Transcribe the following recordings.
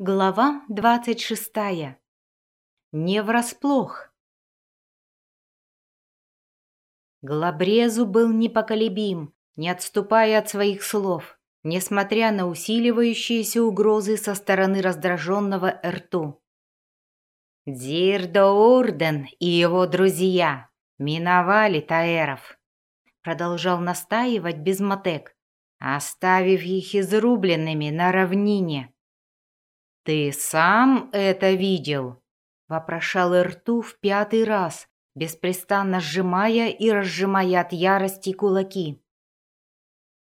Глава двадцать шестая. Не врасплох. Глабрезу был непоколебим, не отступая от своих слов, несмотря на усиливающиеся угрозы со стороны раздраженного Эрту. «Дирдо Урден и его друзья миновали Таэров», продолжал настаивать Безмотек, оставив их изрубленными на равнине. «Ты сам это видел?» – вопрошал Ирту в пятый раз, беспрестанно сжимая и разжимая от ярости кулаки.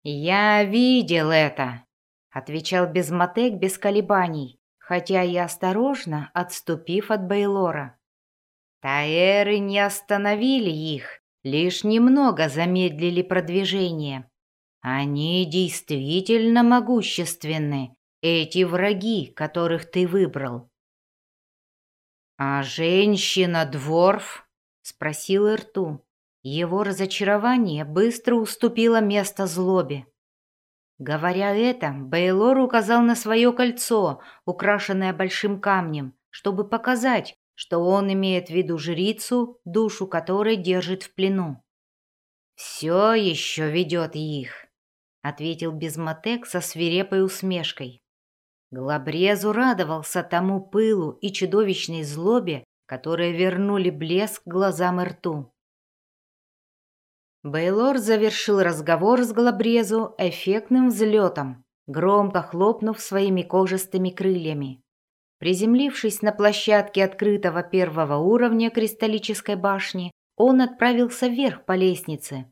«Я видел это», – отвечал Безмотек без колебаний, хотя и осторожно отступив от Бейлора. Таэры не остановили их, лишь немного замедлили продвижение. Они действительно могущественны эти враги, которых ты выбрал. «А женщина-дворф?» — спросил Ирту. Его разочарование быстро уступило место злобе. Говоря это, Бейлор указал на свое кольцо, украшенное большим камнем, чтобы показать, что он имеет в виду жрицу, душу которой держит в плену. «Все еще ведет их», — ответил Безмотек со свирепой усмешкой. Глабрезу радовался тому пылу и чудовищной злобе, которые вернули блеск глазам и рту. Бейлор завершил разговор с Глабрезу эффектным взлетом, громко хлопнув своими кожистыми крыльями. Приземлившись на площадке открытого первого уровня кристаллической башни, он отправился вверх по лестнице.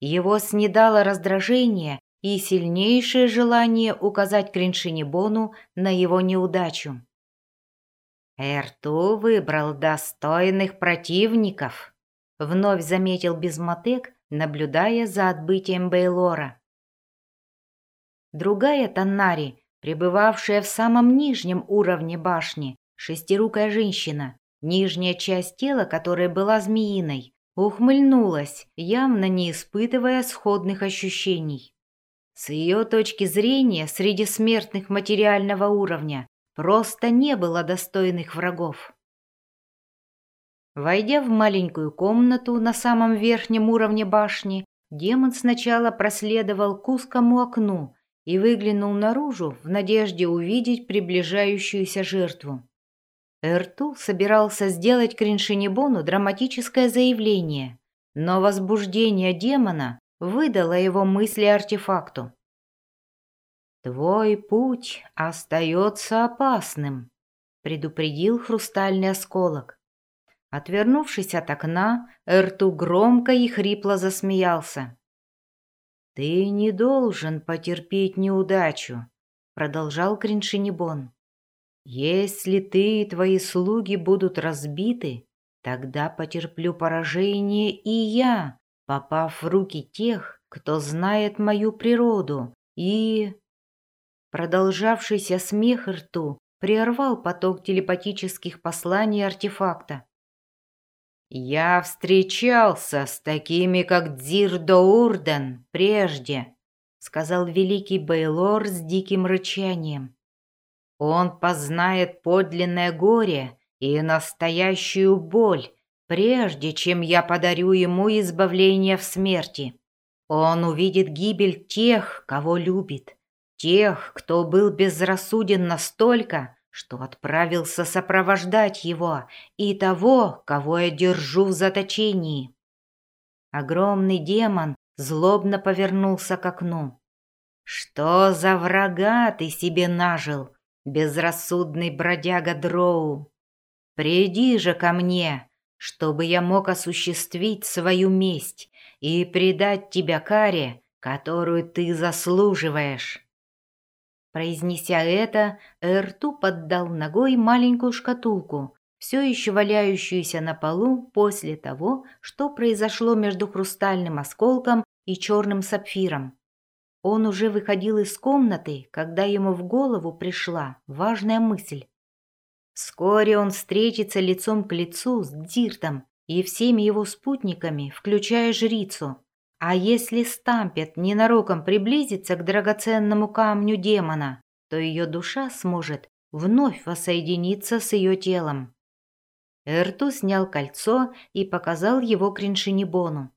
Его снедало раздражение и сильнейшее желание указать Криншинибону на его неудачу. «Эрту выбрал достойных противников», — вновь заметил Безмотек, наблюдая за отбытием Бейлора. Другая Таннари, пребывавшая в самом нижнем уровне башни, шестирукая женщина, нижняя часть тела которой была змеиной, ухмыльнулась, явно не испытывая сходных ощущений. С ее точки зрения, среди смертных материального уровня просто не было достойных врагов. Войдя в маленькую комнату на самом верхнем уровне башни, демон сначала проследовал к узкому окну и выглянул наружу в надежде увидеть приближающуюся жертву. Эртул собирался сделать Криншинибону драматическое заявление, но возбуждение демона выдала его мысли артефакту. «Твой путь остается опасным», — предупредил хрустальный осколок. Отвернувшись от окна, Эрту громко и хрипло засмеялся. «Ты не должен потерпеть неудачу», — продолжал Криншинибон. «Если ты и твои слуги будут разбиты, тогда потерплю поражение и я, попав в руки тех, кто знает мою природу, и...» Продолжавшийся смех рту прервал поток телепатических посланий артефакта. «Я встречался с такими, как Дзирдо Урден, прежде», — сказал великий Бейлор с диким рычанием. «Он познает подлинное горе и настоящую боль, прежде чем я подарю ему избавление в смерти. Он увидит гибель тех, кого любит, тех, кто был безрассуден настолько, что отправился сопровождать его, и того, кого я держу в заточении. Огромный демон злобно повернулся к окну. «Что за врага ты себе нажил, безрассудный бродяга Дроу? Приди же ко мне, чтобы я мог осуществить свою месть и предать тебя каре, которую ты заслуживаешь». Произнеся это, Эрту поддал ногой маленькую шкатулку, все еще валяющуюся на полу после того, что произошло между хрустальным осколком и черным сапфиром. Он уже выходил из комнаты, когда ему в голову пришла важная мысль. Вскоре он встретится лицом к лицу с Диртом и всеми его спутниками, включая жрицу. А если Стампет ненароком приблизится к драгоценному камню демона, то ее душа сможет вновь воссоединиться с ее телом. Эрту снял кольцо и показал его Криншинибону.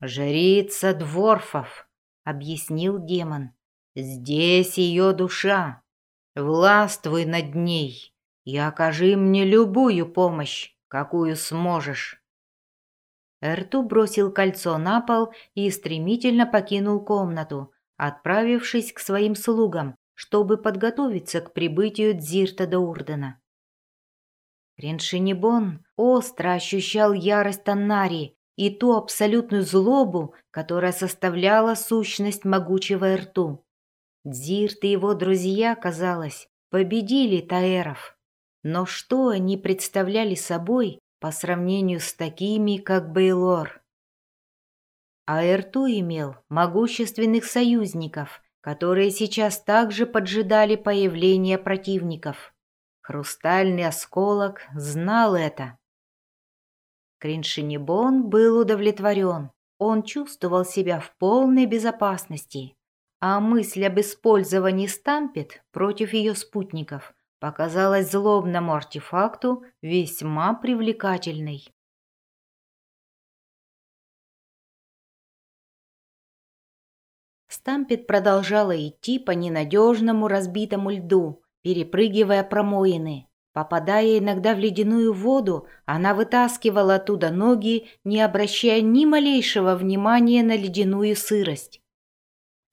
«Жрица Дворфов», — объяснил демон. «Здесь ее душа. Властвуй над ней и окажи мне любую помощь, какую сможешь». Эрту бросил кольцо на пол и стремительно покинул комнату, отправившись к своим слугам, чтобы подготовиться к прибытию Дзирта до Урдена. Реншинибон остро ощущал ярость Таннари и ту абсолютную злобу, которая составляла сущность могучего Эрту. Дзирт и его друзья, казалось, победили Таэров. Но что они представляли собой по сравнению с такими, как Бейлор? А Эрту имел могущественных союзников, которые сейчас также поджидали появления противников. Хрустальный осколок знал это. Криншинибон был удовлетворен. Он чувствовал себя в полной безопасности, а мысль об использовании стампет против ее спутников показалась злобному артефакту весьма привлекательной. Стампет продолжала идти по ненадежному разбитому льду, перепрыгивая промоины. Попадая иногда в ледяную воду, она вытаскивала оттуда ноги, не обращая ни малейшего внимания на ледяную сырость.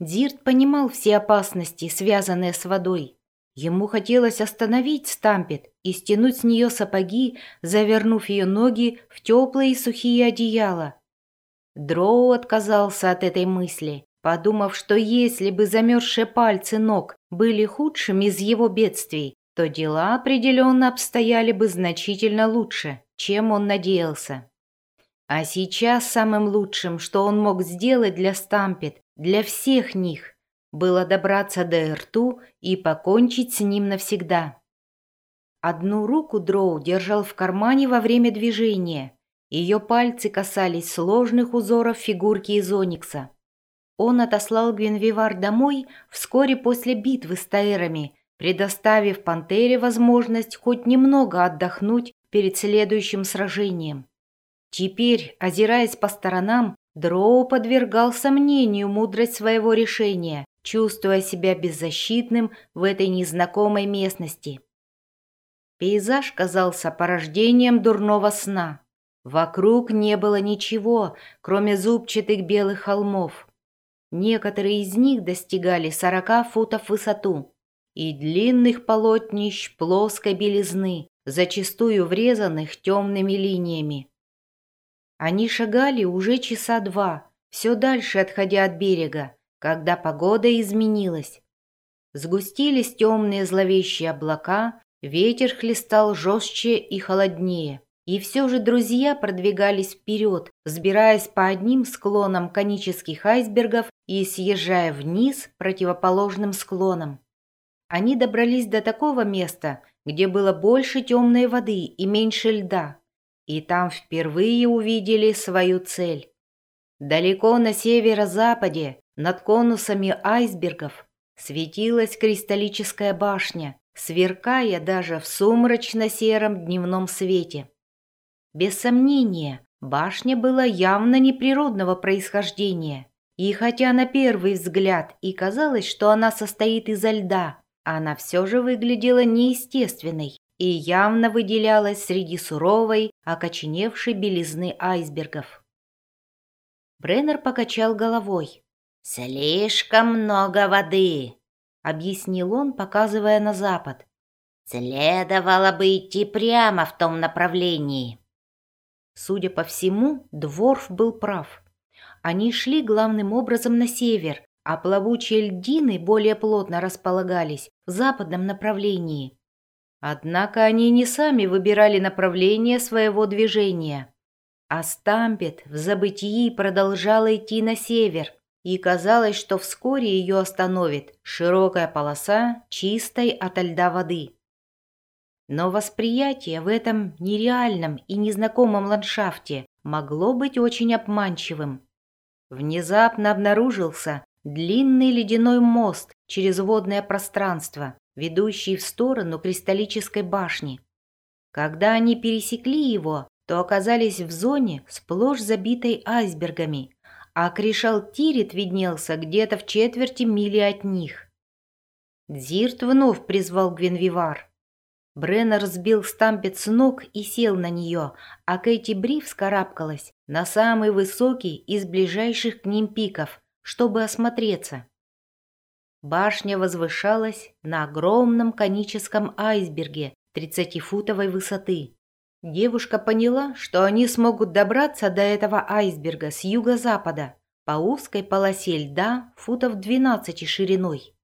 Дирт понимал все опасности, связанные с водой. Ему хотелось остановить Стампет и стянуть с нее сапоги, завернув ее ноги в теплые сухие одеяла. Дроу отказался от этой мысли подумав, что если бы замерзшие пальцы ног были худшим из его бедствий, то дела определенно обстояли бы значительно лучше, чем он надеялся. А сейчас самым лучшим, что он мог сделать для Стампет, для всех них, было добраться до Эрту и покончить с ним навсегда. Одну руку Дроу держал в кармане во время движения. Ее пальцы касались сложных узоров фигурки из оникса. Он отослал Гвинвивар домой вскоре после битвы с Таэрами, предоставив Пантере возможность хоть немного отдохнуть перед следующим сражением. Теперь, озираясь по сторонам, Дроу подвергал сомнению мудрость своего решения, чувствуя себя беззащитным в этой незнакомой местности. Пейзаж казался порождением дурного сна. Вокруг не было ничего, кроме зубчатых белых холмов. Некоторые из них достигали сорока футов высоту и длинных полотнищ плоской белизны, зачастую врезанных темными линиями. Они шагали уже часа два, все дальше отходя от берега, когда погода изменилась. Сгустились темные зловещие облака, ветер хлестал жестче и холоднее. И все же друзья продвигались вперед, взбираясь по одним склонам конических айсбергов и съезжая вниз противоположным склоном. Они добрались до такого места, где было больше темной воды и меньше льда, и там впервые увидели свою цель. Далеко на северо-западе, над конусами айсбергов, светилась кристаллическая башня, сверкая даже в сумрачно-сером дневном свете. Без сомнения, башня была явно неприродного происхождения. И хотя на первый взгляд и казалось, что она состоит изо льда, она все же выглядела неестественной и явно выделялась среди суровой, окоченевшей белизны айсбергов. Бреннер покачал головой. «Слишком много воды», — объяснил он, показывая на запад. «Следовало бы идти прямо в том направлении». Судя по всему, Дворф был прав. Они шли главным образом на север, а плавучие льдины более плотно располагались в западном направлении. Однако они не сами выбирали направление своего движения. А Стампет в забытии продолжала идти на север, и казалось, что вскоре ее остановит широкая полоса чистой ото льда воды. Но восприятие в этом нереальном и незнакомом ландшафте могло быть очень обманчивым. Внезапно обнаружился длинный ледяной мост через водное пространство, ведущий в сторону кристаллической башни. Когда они пересекли его, то оказались в зоне, сплошь забитой айсбергами, а Кришал Тирит виднелся где-то в четверти мили от них. Дзирт вновь призвал Гвенвивар. Бреннер сбил стампет с ног и сел на нее, а Кэти Бри вскарабкалась на самый высокий из ближайших к ним пиков, чтобы осмотреться. Башня возвышалась на огромном коническом айсберге 30-футовой высоты. Девушка поняла, что они смогут добраться до этого айсберга с юго-запада по узкой полосе льда футов 12 шириной.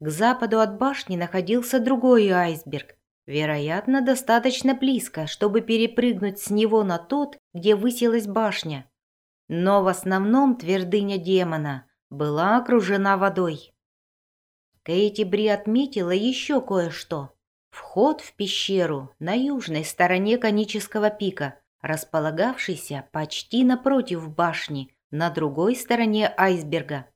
К западу от башни находился другой айсберг, Вероятно, достаточно близко, чтобы перепрыгнуть с него на тот, где высилась башня. Но в основном твердыня демона была окружена водой. Кейти Бри отметила еще кое-что. Вход в пещеру на южной стороне конического пика, располагавшийся почти напротив башни, на другой стороне айсберга.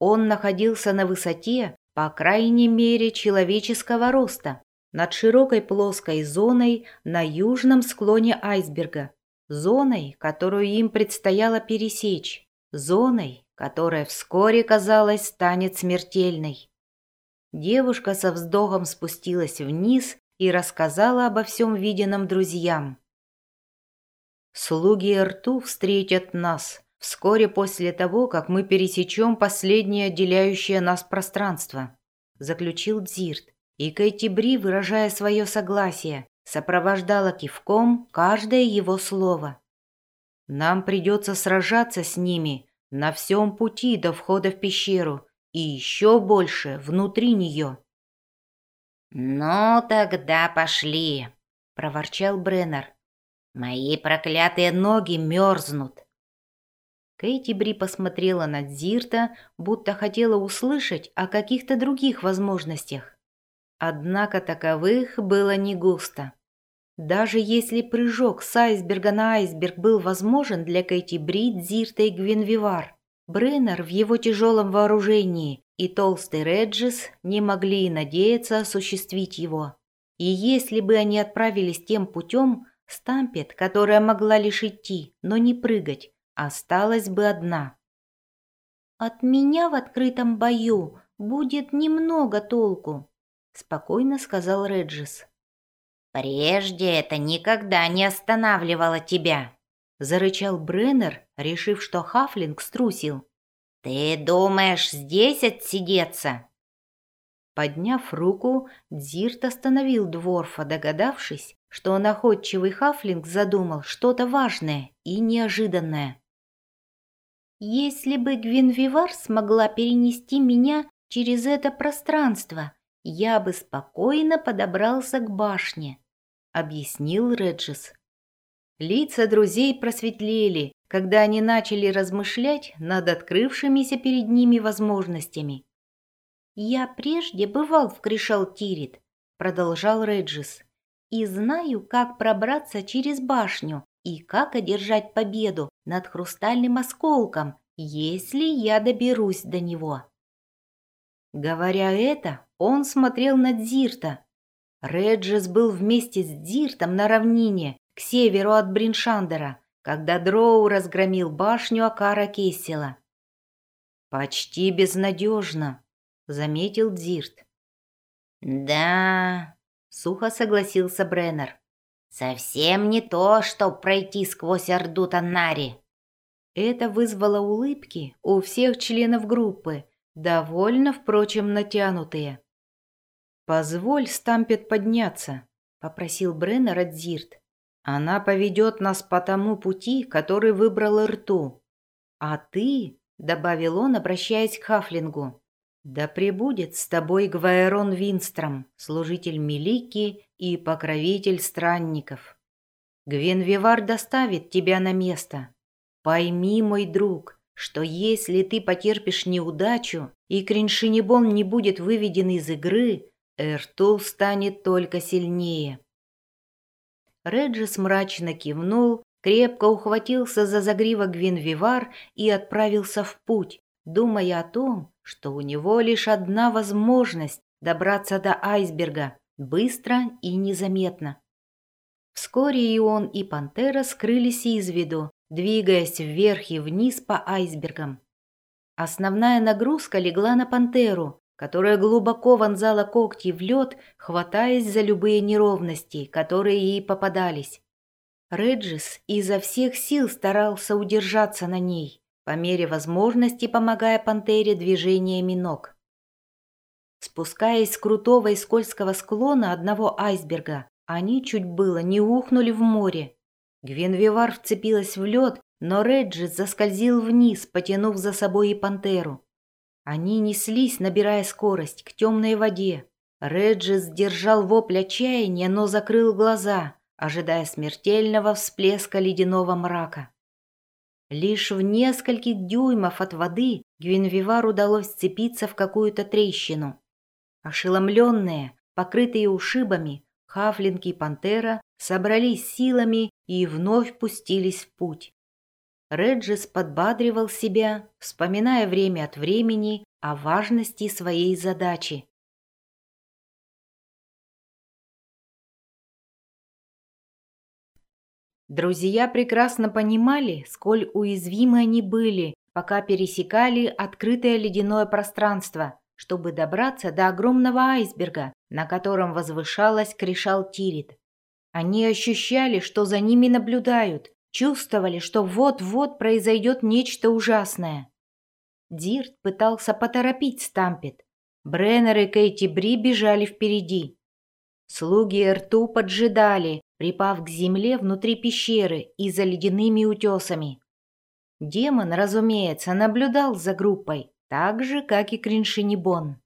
Он находился на высоте, по крайней мере, человеческого роста над широкой плоской зоной на южном склоне айсберга, зоной, которую им предстояло пересечь, зоной, которая вскоре, казалось, станет смертельной. Девушка со вздохом спустилась вниз и рассказала обо всем виденном друзьям. «Слуги рту встретят нас вскоре после того, как мы пересечем последнее отделяющее нас пространство», заключил Дзирт. И Кэти Бри, выражая свое согласие, сопровождала кивком каждое его слово. «Нам придется сражаться с ними на всем пути до входа в пещеру и еще больше внутри нее». «Ну, тогда пошли», — проворчал Бреннер. «Мои проклятые ноги мерзнут». Кэти Бри посмотрела на Дзирта, будто хотела услышать о каких-то других возможностях. Однако таковых было не густо. Даже если прыжок с айсберга на айсберг был возможен для Кэти Брид, Зирта и Гвинвивар, Бреннер в его тяжелом вооружении и толстый Реджис не могли и надеяться осуществить его. И если бы они отправились тем путем, Стампет, которая могла лишь идти, но не прыгать, осталась бы одна. «От меня в открытом бою будет немного толку», — спокойно сказал Реджис. «Прежде это никогда не останавливало тебя», — зарычал Бреннер, решив, что Хафлинг струсил. «Ты думаешь здесь отсидеться?» Подняв руку, Дзирт остановил Дворфа, догадавшись, что находчивый Хафлинг задумал что-то важное и неожиданное. «Если бы Гвинвивар смогла перенести меня через это пространство, я бы спокойно подобрался к башне», — объяснил Реджис. Лица друзей просветлели, когда они начали размышлять над открывшимися перед ними возможностями. «Я прежде бывал в Кришалтирит», — продолжал Реджис, «и знаю, как пробраться через башню и как одержать победу над хрустальным осколком, если я доберусь до него». Говоря это, он смотрел на Дзирта. Реджес был вместе с Дзиртом на равнине, к северу от Бриншандера, когда Дроу разгромил башню Акара Кессела. «Почти безнадежно», — заметил Дзирт. «Да», — сухо согласился Бреннер. «Совсем не то, что пройти сквозь Орду Таннари». Это вызвало улыбки у всех членов группы, довольно, впрочем, натянутые. «Позволь Стампет подняться», — попросил Бреннер от Зирт. «Она поведет нас по тому пути, который выбрал Рту. А ты», — добавил он, обращаясь к Хафлингу, «да пребудет с тобой Гваэрон Винстром, служитель Мелики и покровитель странников. Гвенвивар доставит тебя на место. Пойми, мой друг, что если ты потерпишь неудачу и Криншинибон не будет выведен из игры, Эртул станет только сильнее. Реджис мрачно кивнул, крепко ухватился за загривок Гвинвивар и отправился в путь, думая о том, что у него лишь одна возможность добраться до айсберга быстро и незаметно. Вскоре и он, и пантера скрылись из виду, двигаясь вверх и вниз по айсбергам. Основная нагрузка легла на пантеру, которая глубоко вонзала когти в лед, хватаясь за любые неровности, которые ей попадались. Реджис изо всех сил старался удержаться на ней, по мере возможности помогая пантере движениями ног. Спускаясь с крутого и скользкого склона одного айсберга, они чуть было не ухнули в море. Гвинвивар вцепилась в лед, но Реджис заскользил вниз, потянув за собой и пантеру. Они неслись, набирая скорость, к темной воде. Реджис держал вопль отчаяния, но закрыл глаза, ожидая смертельного всплеска ледяного мрака. Лишь в нескольких дюймов от воды Гвинвивар удалось сцепиться в какую-то трещину. Ошеломленные, покрытые ушибами, Хафлинг и Пантера собрались силами и вновь пустились в путь. Реджис подбадривал себя, вспоминая время от времени о важности своей задачи. Друзья прекрасно понимали, сколь уязвимы они были, пока пересекали открытое ледяное пространство, чтобы добраться до огромного айсберга, на котором возвышалась Кришал Тирит. Они ощущали, что за ними наблюдают, чувствовали, что вот-вот произойдет нечто ужасное. Дирт пытался поторопить Стампет. Бреннер и Кейти Бри бежали впереди. Слуги рту поджидали, припав к земле внутри пещеры и за ледяными утесами. Демон, разумеется, наблюдал за группой, так же, как и Криншинибон.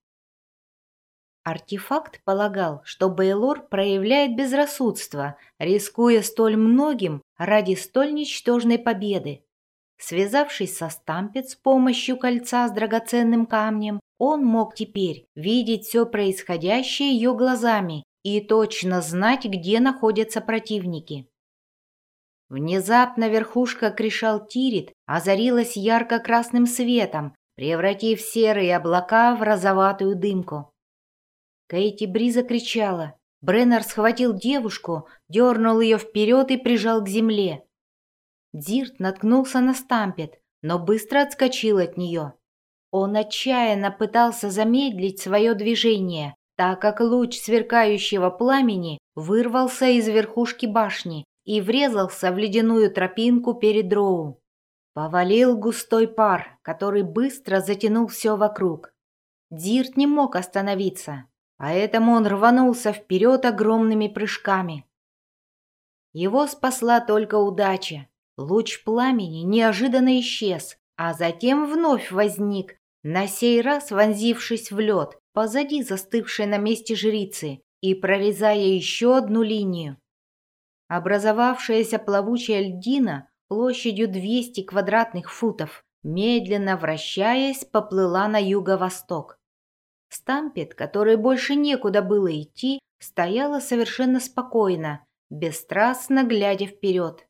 Артефакт полагал, что Бейлор проявляет безрассудство, рискуя столь многим ради столь ничтожной победы. Связавшись со Стампет с помощью кольца с драгоценным камнем, он мог теперь видеть все происходящее ее глазами и точно знать, где находятся противники. Внезапно верхушка Кришал Тирит озарилась ярко-красным светом, превратив серые облака в розоватую дымку. Кейти Бри закричала. Бреннер схватил девушку, дернул ее вперед и прижал к земле. Дирт наткнулся на Стампет, но быстро отскочил от нее. Он отчаянно пытался замедлить свое движение, так как луч сверкающего пламени вырвался из верхушки башни и врезался в ледяную тропинку перед Дроу. Повалил густой пар, который быстро затянул все вокруг. Дирт не мог остановиться, поэтому он рванулся вперед огромными прыжками. Его спасла только удача. Луч пламени неожиданно исчез, а затем вновь возник, на сей раз вонзившись в лед, позади застывшей на месте жрицы и прорезая еще одну линию. Образовавшаяся плавучая льдина площадью 200 квадратных футов, медленно вращаясь, поплыла на юго-восток. Стампет, которой больше некуда было идти, стояла совершенно спокойно, бесстрастно глядя вперед.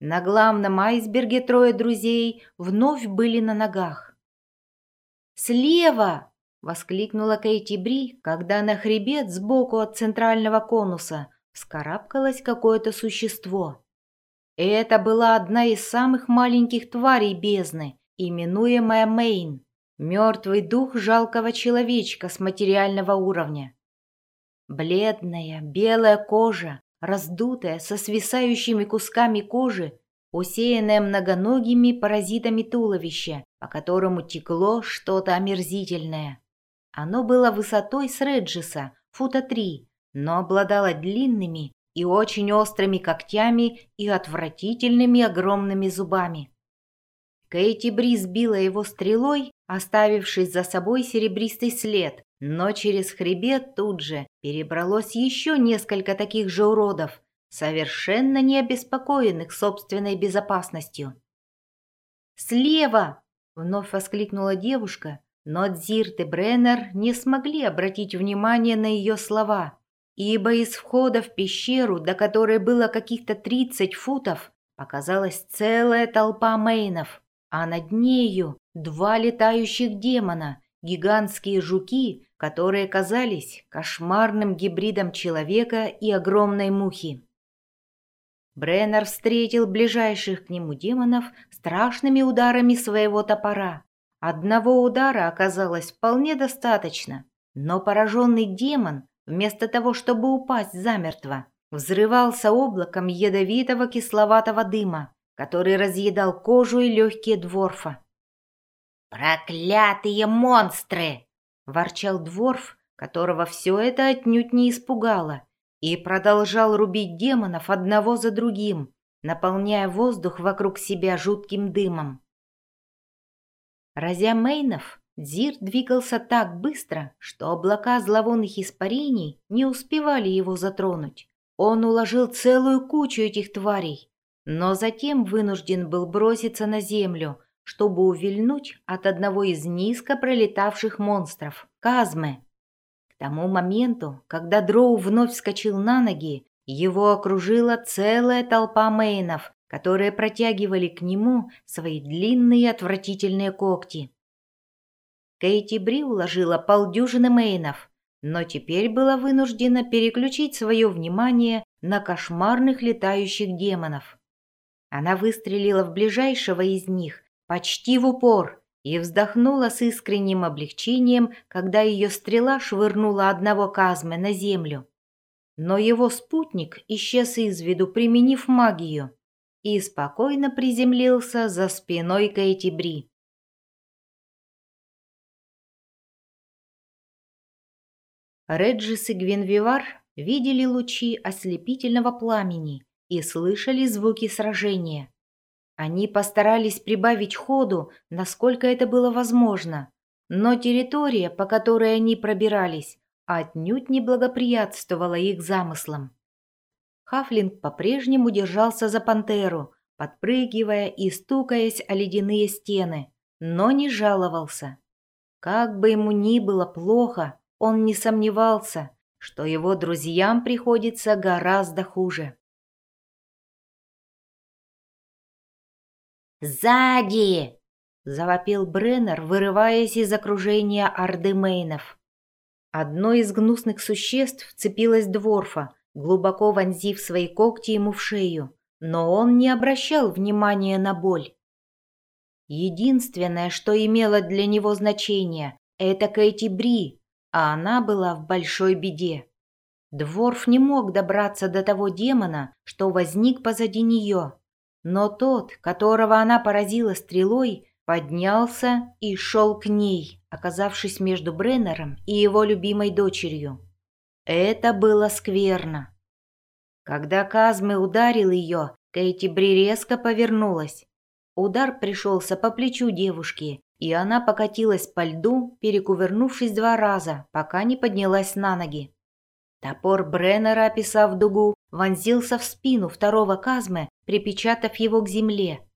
На главном айсберге трое друзей вновь были на ногах. «Слева!» — воскликнула Кейти Бри, когда на хребет сбоку от центрального конуса вскарабкалось какое-то существо. Это была одна из самых маленьких тварей бездны, именуемая Мейн, мертвый дух жалкого человечка с материального уровня. Бледная, белая кожа, раздутая, со свисающими кусками кожи, усеянная многоногими паразитами туловища, по которому текло что-то омерзительное. Оно было высотой с Реджиса, фута три, но обладало длинными, и очень острыми когтями и отвратительными огромными зубами. Кейти Бри сбила его стрелой, оставившись за собой серебристый след, но через хребет тут же перебралось еще несколько таких же уродов, совершенно не обеспокоенных собственной безопасностью. «Слева!» — вновь воскликнула девушка, но Дзирт и Бреннер не смогли обратить внимание на ее слова ибо из входа в пещеру, до которой было каких-то тридцать футов, показалась целая толпа мейнов, а над нею два летающих демона, гигантские жуки, которые казались кошмарным гибридом человека и огромной мухи. Бреннер встретил ближайших к нему демонов страшными ударами своего топора. Одного удара оказалось вполне достаточно, но пораженный демон, вместо того, чтобы упасть замертво, взрывался облаком ядовитого кисловатого дыма, который разъедал кожу и легкие дворфа. «Проклятые монстры!» – ворчал дворф, которого все это отнюдь не испугало, и продолжал рубить демонов одного за другим, наполняя воздух вокруг себя жутким дымом. Разя Мейнов, Зир двигался так быстро, что облака зловонных испарений не успевали его затронуть. Он уложил целую кучу этих тварей, но затем вынужден был броситься на землю, чтобы увильнуть от одного из низко пролетавших монстров – Казмы. К тому моменту, когда Дроу вновь вскочил на ноги, его окружила целая толпа мейнов, которые протягивали к нему свои длинные отвратительные когти. Кейти Бри уложила полдюжины мейнов, но теперь была вынуждена переключить свое внимание на кошмарных летающих демонов. Она выстрелила в ближайшего из них почти в упор и вздохнула с искренним облегчением, когда ее стрела швырнула одного казмы на землю. Но его спутник исчез из виду, применив магию, и спокойно приземлился за спиной Кэти Бри. Реджис и Гвинвивар видели лучи ослепительного пламени и слышали звуки сражения. Они постарались прибавить ходу, насколько это было возможно, но территория, по которой они пробирались, отнюдь не благоприятствовала их замыслам. Хафлинг по-прежнему держался за пантеру, подпрыгивая и стукаясь о ледяные стены, но не жаловался. Как бы ему ни было плохо, он не сомневался, что его друзьям приходится гораздо хуже. «Сзади!» — завопил Бреннер, вырываясь из окружения орды мейнов. Одно из гнусных существ вцепилось Дворфа, глубоко вонзив свои когти ему в шею, но он не обращал внимания на боль. Единственное, что имело для него значение, это Кэти Бри, а она была в большой беде. Дворф не мог добраться до того демона, что возник позади нее, но тот, которого она поразила стрелой, поднялся и шел к ней, оказавшись между Бреннером и его любимой дочерью. Это было скверно. Когда Казмы ударил ее, Кейти Бри резко повернулась. Удар пришелся по плечу девушки, и она покатилась по льду, перекувырнувшись два раза, пока не поднялась на ноги. Топор Бреннера, описав дугу, вонзился в спину второго Казмы, припечатав его к земле.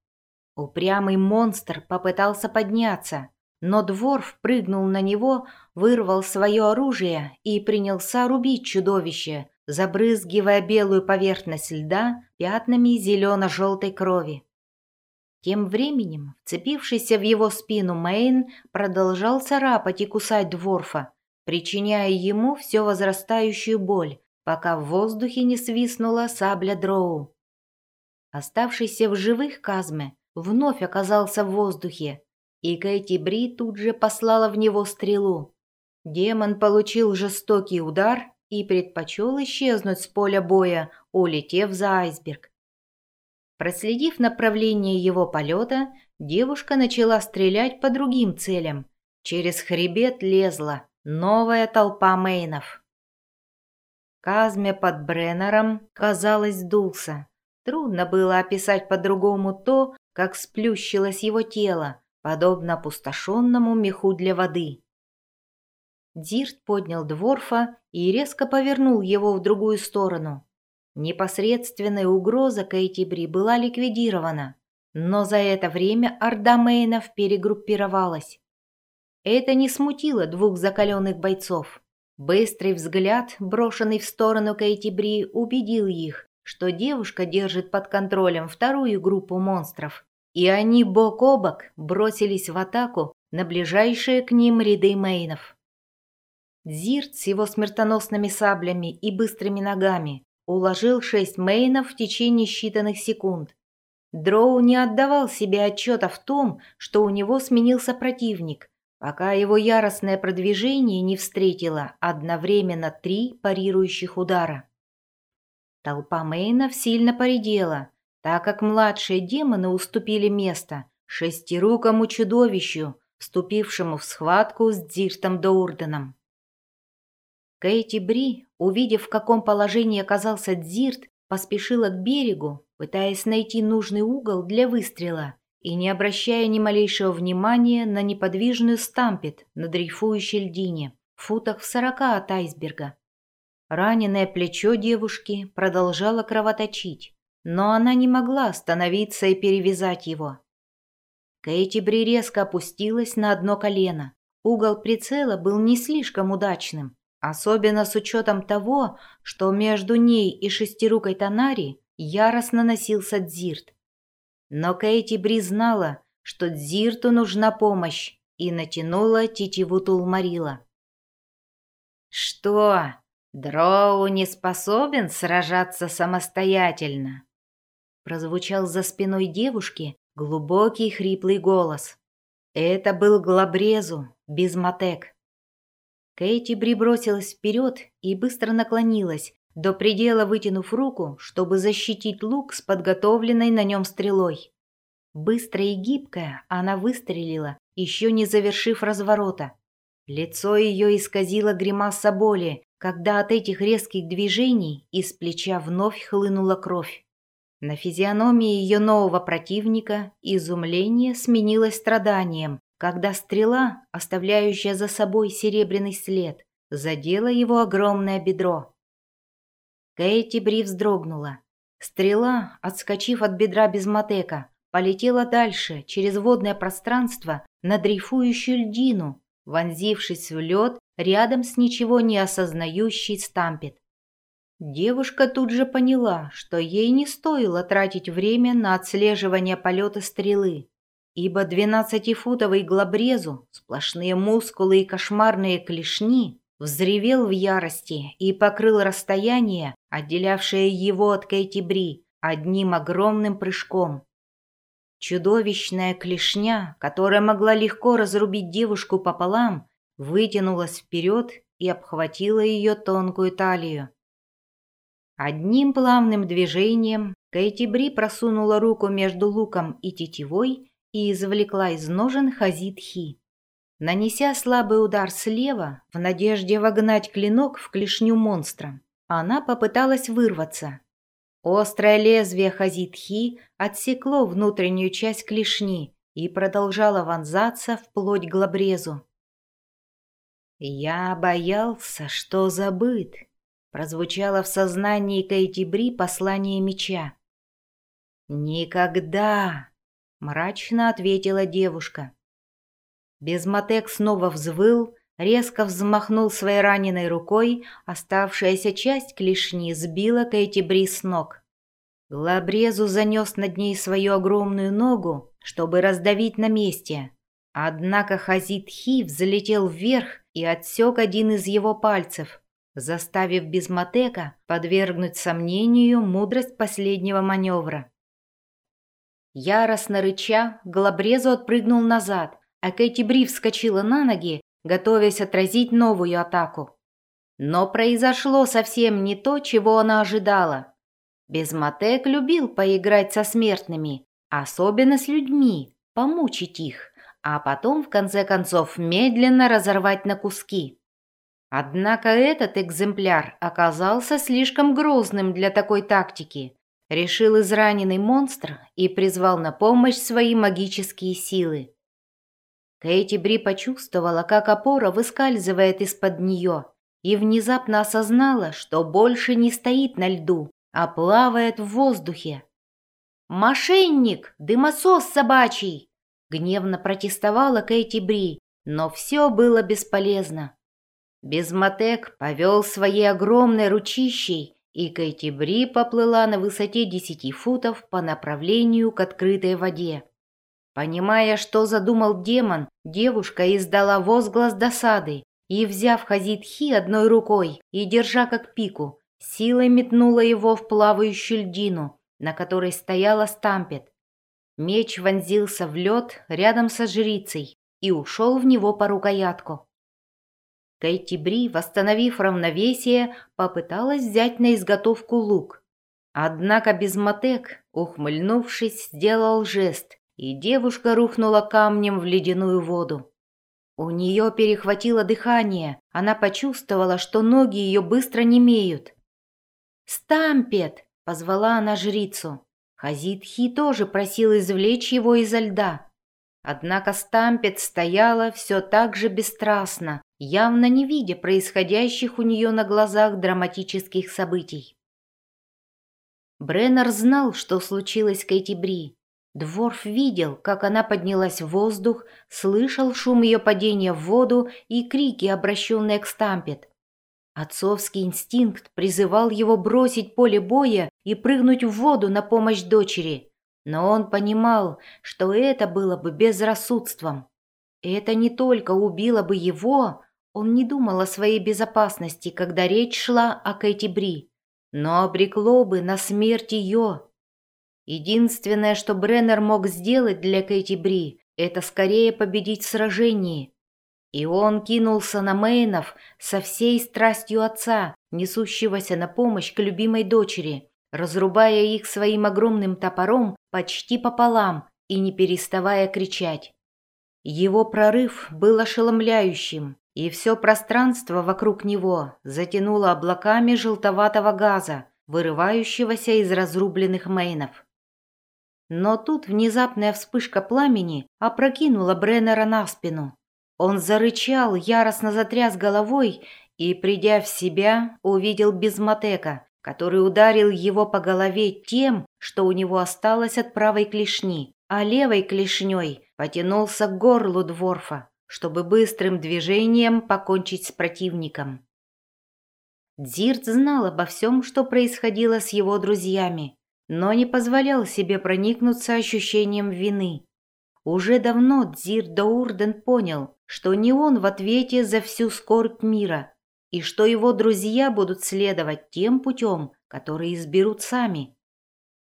Упрямый монстр попытался подняться, но Дворф прыгнул на него, вырвал свое оружие и принялся рубить чудовище, забрызгивая белую поверхность льда пятнами зелено-желтой крови. Тем временем, вцепившийся в его спину Мейн продолжал царапать и кусать Дворфа, причиняя ему все возрастающую боль, пока в воздухе не свистнула сабля дроу. Оставшийся в живых Казме вновь оказался в воздухе, и Кэти Бри тут же послала в него стрелу. Демон получил жестокий удар и предпочел исчезнуть с поля боя, улетев за айсберг. Проследив направление его полета, девушка начала стрелять по другим целям. Через хребет лезла новая толпа мейнов. Казме под Бреннером, казалось, сдулся. Трудно было описать по-другому то, как сплющилось его тело, подобно опустошенному меху для воды. Дирт поднял Дворфа и резко повернул его в другую сторону. Непосредственная угроза Кейтибри была ликвидирована, но за это время орда Мейнов перегруппировалась. Это не смутило двух закаленных бойцов. Быстрый взгляд, брошенный в сторону Кейти Бри, убедил их, что девушка держит под контролем вторую группу монстров, и они бок о бок бросились в атаку на ближайшие к ним ряды мейнов. Дзирт с его смертоносными саблями и быстрыми ногами уложил шесть мейнов в течение считанных секунд. Дроу не отдавал себе отчета в том, что у него сменился противник, пока его яростное продвижение не встретило одновременно три парирующих удара. Толпа мейнов сильно поредела, так как младшие демоны уступили место шестирукому чудовищу, вступившему в схватку с Дзиртом Доурденом. Кейти Бри, увидев, в каком положении оказался Дзирт, поспешила к берегу, пытаясь найти нужный угол для выстрела и не обращая ни малейшего внимания на неподвижную стампет на дрейфующей льдине, футах в сорока от айсберга. Раненое плечо девушки продолжало кровоточить, но она не могла остановиться и перевязать его. Кейти Бри резко опустилась на одно колено. Угол прицела был не слишком удачным, особенно с учетом того, что между ней и шестирукой Танари яростно носился Дзирт. Но Кейти Бри знала, что Дзирту нужна помощь, и натянула тетиву Тулмарила. «Что, Дроу не способен сражаться самостоятельно?» Прозвучал за спиной девушки глубокий хриплый голос. Это был Глабрезу, без мотек. Кейти Бри бросилась вперед и быстро наклонилась, до предела вытянув руку, чтобы защитить лук с подготовленной на нем стрелой. Быстрая и гибкая, она выстрелила, еще не завершив разворота. Лицо ее исказило гримаса боли, когда от этих резких движений из плеча вновь хлынула кровь. На физиономии ее нового противника изумление сменилось страданием, когда стрела, оставляющая за собой серебряный след, задела его огромное бедро. Кэти Бри вздрогнула. Стрела, отскочив от бедра Безмотека, полетела дальше, через водное пространство, на дрейфующую льдину, вонзившись в лед рядом с ничего не осознающей Стампет. Девушка тут же поняла, что ей не стоило тратить время на отслеживание полета стрелы ибо двенадцатифутовый глобрезу, сплошные мускулы и кошмарные клешни, взревел в ярости и покрыл расстояние, отделявшее его от Кэти Бри, одним огромным прыжком. Чудовищная клешня, которая могла легко разрубить девушку пополам, вытянулась вперед и обхватила ее тонкую талию. Одним плавным движением Кэти Бри просунула руку между луком и тетивой и извлекла из ножен Хазит-Хи. Нанеся слабый удар слева, в надежде вогнать клинок в клешню монстра, она попыталась вырваться. Острое лезвие Хазит-Хи отсекло внутреннюю часть клешни и продолжало вонзаться вплоть к глобрезу. «Я боялся, что забыт», — прозвучало в сознании Кейти Бри послание меча. «Никогда мрачно ответила девушка. Безмотек снова взвыл, резко взмахнул своей раненой рукой, оставшаяся часть клешни сбила Кэти Бри с ног. Лабрезу занес над ней свою огромную ногу, чтобы раздавить на месте. Однако Хазит Хи взлетел вверх и отсек один из его пальцев, заставив Безмотека подвергнуть сомнению мудрость последнего маневра. Яростно рыча, Глобрезу отпрыгнул назад, а Кэти Бри вскочила на ноги, готовясь отразить новую атаку. Но произошло совсем не то, чего она ожидала. Безматек любил поиграть со смертными, особенно с людьми, помучить их, а потом, в конце концов, медленно разорвать на куски. Однако этот экземпляр оказался слишком грозным для такой тактики, решил израненный монстр и призвал на помощь свои магические силы. Кэти Бри почувствовала, как опора выскальзывает из-под нее, и внезапно осознала, что больше не стоит на льду, а плавает в воздухе. «Мошенник! Дымосос собачий!» Гневно протестовала Кэти Бри, но все было бесполезно. Безмотек повел своей огромной ручищей, и Кэти Бри поплыла на высоте десяти футов по направлению к открытой воде. Понимая, что задумал демон, девушка издала возглас досады и, взяв Хазидхи одной рукой и держа как пику, силой метнула его в плавающую льдину, на которой стояла стампет. Меч вонзился в лед рядом со жрицей и ушел в него по рукоятку. Кэти Бри, восстановив равновесие, попыталась взять на изготовку лук. Однако Безмотек, ухмыльнувшись, сделал жест, и девушка рухнула камнем в ледяную воду. У нее перехватило дыхание, она почувствовала, что ноги ее быстро немеют. «Стампет!» — позвала она жрицу. Хазидхи тоже просил извлечь его изо льда. Однако Стампет стояла все так же бесстрастно, явно не видя происходящих у нее на глазах драматических событий. Бреннер знал, что случилось с Кэти Бри, Дворф видел, как она поднялась в воздух, слышал шум ее падения в воду и крики, обращенные к Стампет. Отцовский инстинкт призывал его бросить поле боя и прыгнуть в воду на помощь дочери, но он понимал, что это было бы безрассудством. Это не только убило бы его, он не думал о своей безопасности, когда речь шла о Кэти Бри, но обрекло бы на смерть ее. Единственное, что Бреннер мог сделать для Кэти Бри, это скорее победить в сражении. И он кинулся на Мейнов со всей страстью отца, несущегося на помощь к любимой дочери, разрубая их своим огромным топором почти пополам и не переставая кричать. Его прорыв был ошеломляющим, и все пространство вокруг него затянуло облаками желтоватого газа, вырывающегося из разрубленных Мейнов. Но тут внезапная вспышка пламени опрокинула Бреннера на спину. Он зарычал, яростно затряс головой и, придя в себя, увидел Безмотека, который ударил его по голове тем, что у него осталось от правой клешни, а левой клешней потянулся к горлу Дворфа, чтобы быстрым движением покончить с противником. Дзирт знал обо всем, что происходило с его друзьями, но не позволял себе проникнуться ощущением вины. Уже давно Дзир Даурден понял, что не он в ответе за всю скорбь мира, и что его друзья будут следовать тем путем, который изберут сами.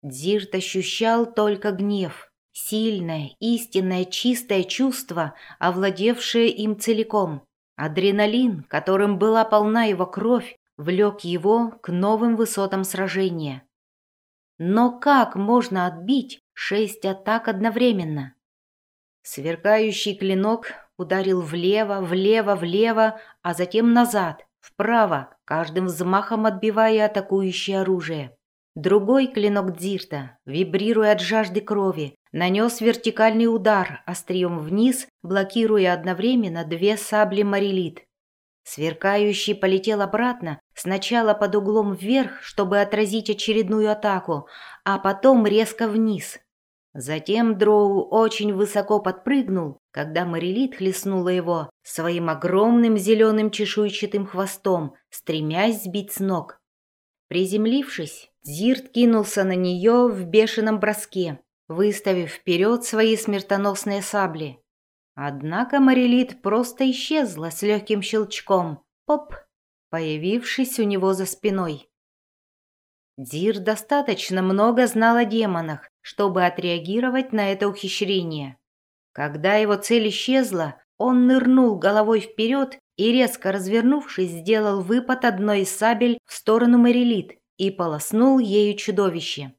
Дзирт ощущал только гнев, сильное, истинное, чистое чувство, овладевшее им целиком. Адреналин, которым была полна его кровь, влек его к новым высотам сражения. Но как можно отбить шесть атак одновременно? Сверкающий клинок ударил влево, влево, влево, а затем назад, вправо, каждым взмахом отбивая атакующее оружие. Другой клинок Дзирта, вибрируя от жажды крови, нанес вертикальный удар острием вниз, блокируя одновременно две сабли Марилит. Сверкающий полетел обратно, сначала под углом вверх, чтобы отразить очередную атаку, а потом резко вниз. Затем Дроу очень высоко подпрыгнул, когда Марилит хлестнула его своим огромным зеленым чешуйчатым хвостом, стремясь сбить с ног. Приземлившись, Зирт кинулся на нее в бешеном броске, выставив вперед свои смертоносные сабли. Однако Марилит просто исчезла с легким щелчком, поп, появившись у него за спиной. Дир достаточно много знал о демонах, чтобы отреагировать на это ухищрение. Когда его цель исчезла, он нырнул головой вперед и, резко развернувшись, сделал выпад одной из сабель в сторону Марилит и полоснул ею чудовище.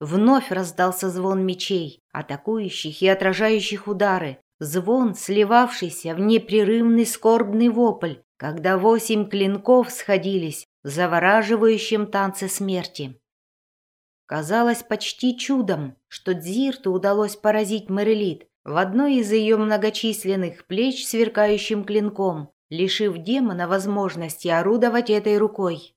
Вновь раздался звон мечей, атакующих и отражающих удары, Звон, сливавшийся в непрерывный скорбный вопль, когда восемь клинков сходились в завораживающем танце смерти. Казалось почти чудом, что Дзирту удалось поразить Мэрилит в одной из ее многочисленных плеч сверкающим клинком, лишив демона возможности орудовать этой рукой.